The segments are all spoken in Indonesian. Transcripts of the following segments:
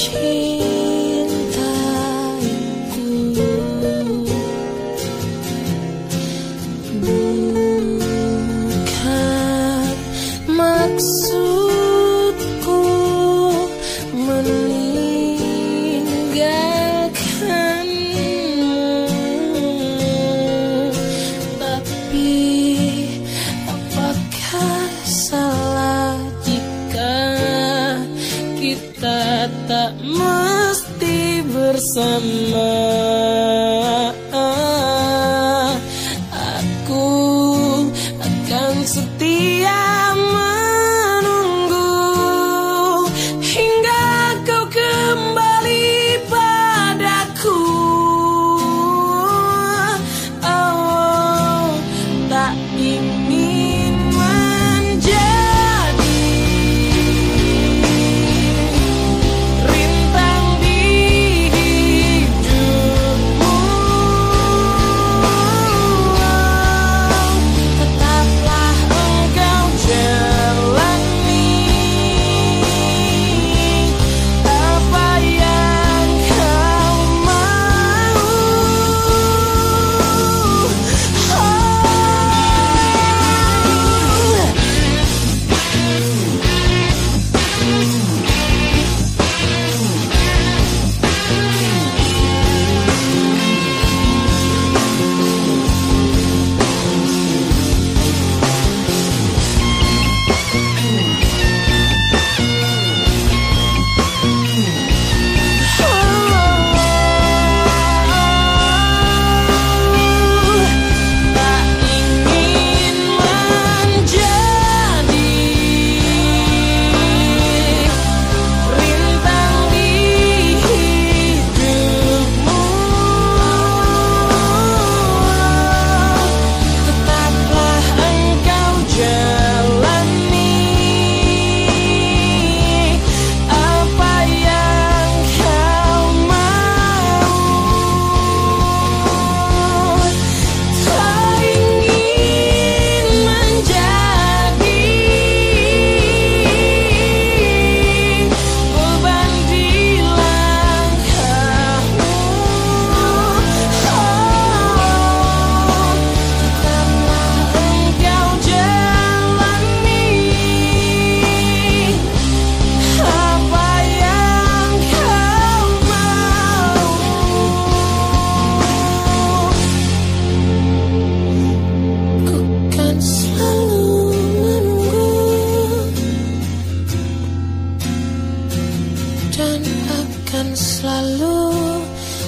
情。summer.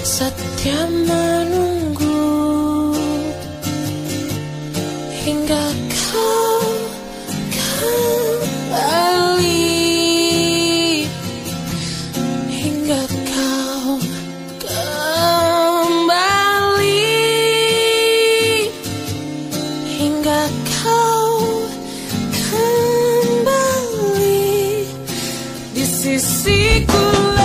setia menunggu hingga kau kembali hingga kau kembali hingga kau kembali di sisiku.